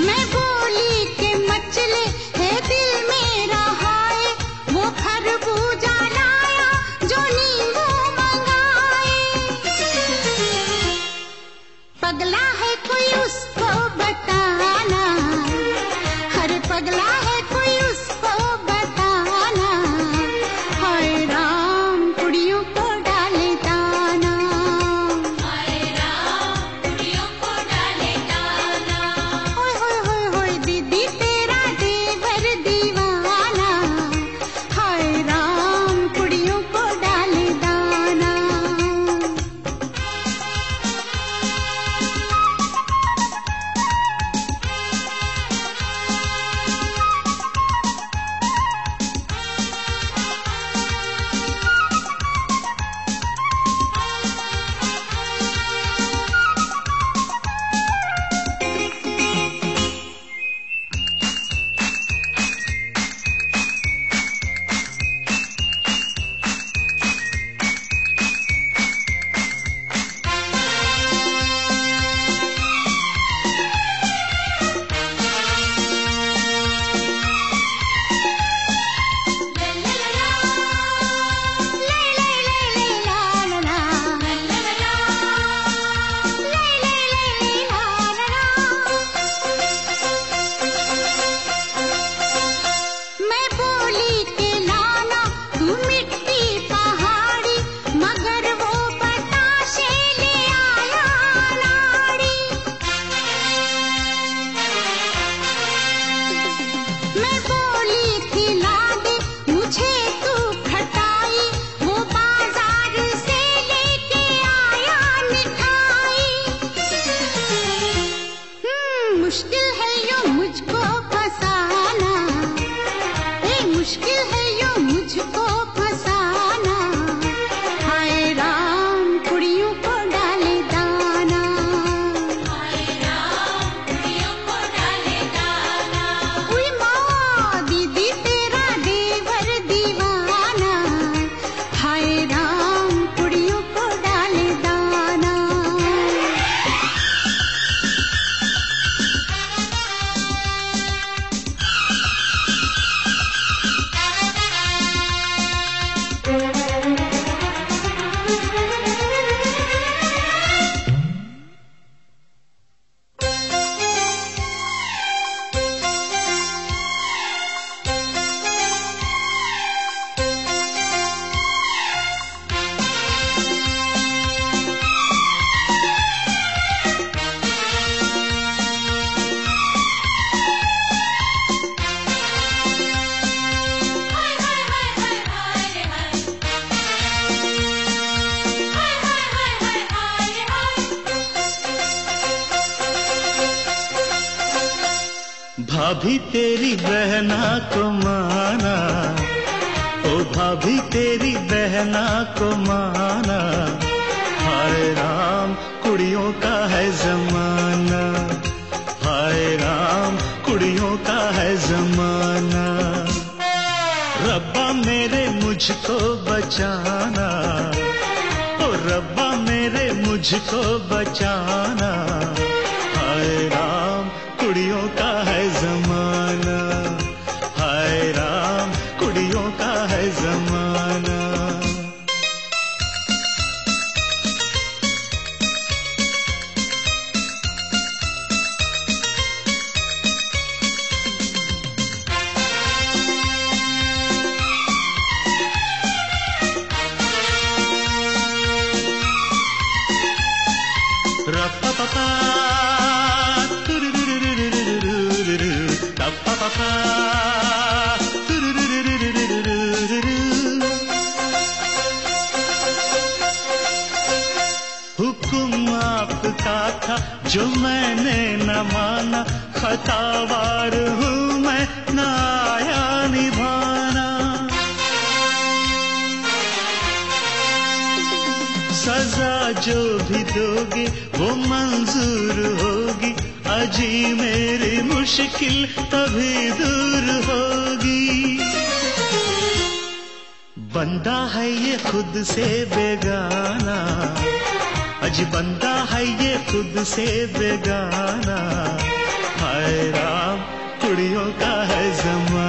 मैं मुश्किल है यो मुझको भाभी तेरी बहना को माना। ओ भाभी तेरी बहना को माना। हाय राम, कुड़ियों का है जमाना। हाय राम, कुड़ियों का है जमाना। रब्बा मेरे मुझको बचाना। ओ रब्बा मेरे मुझको बचाना। हाय राम चूड़ियों का है जमा। हुक्म आपका था, जो मैंने न माना। खतावार हूँ मैं, न आया निभाना। सजा जो भी दोगे, वो मंजूर होगी। अजी मेरी मुश्किल तभी दूर होगी। बंदा है ये खुद से बेगाना। अज बंदा है ये खुद से बेगाना। हाय राम, कुड़ियों का है जमाना।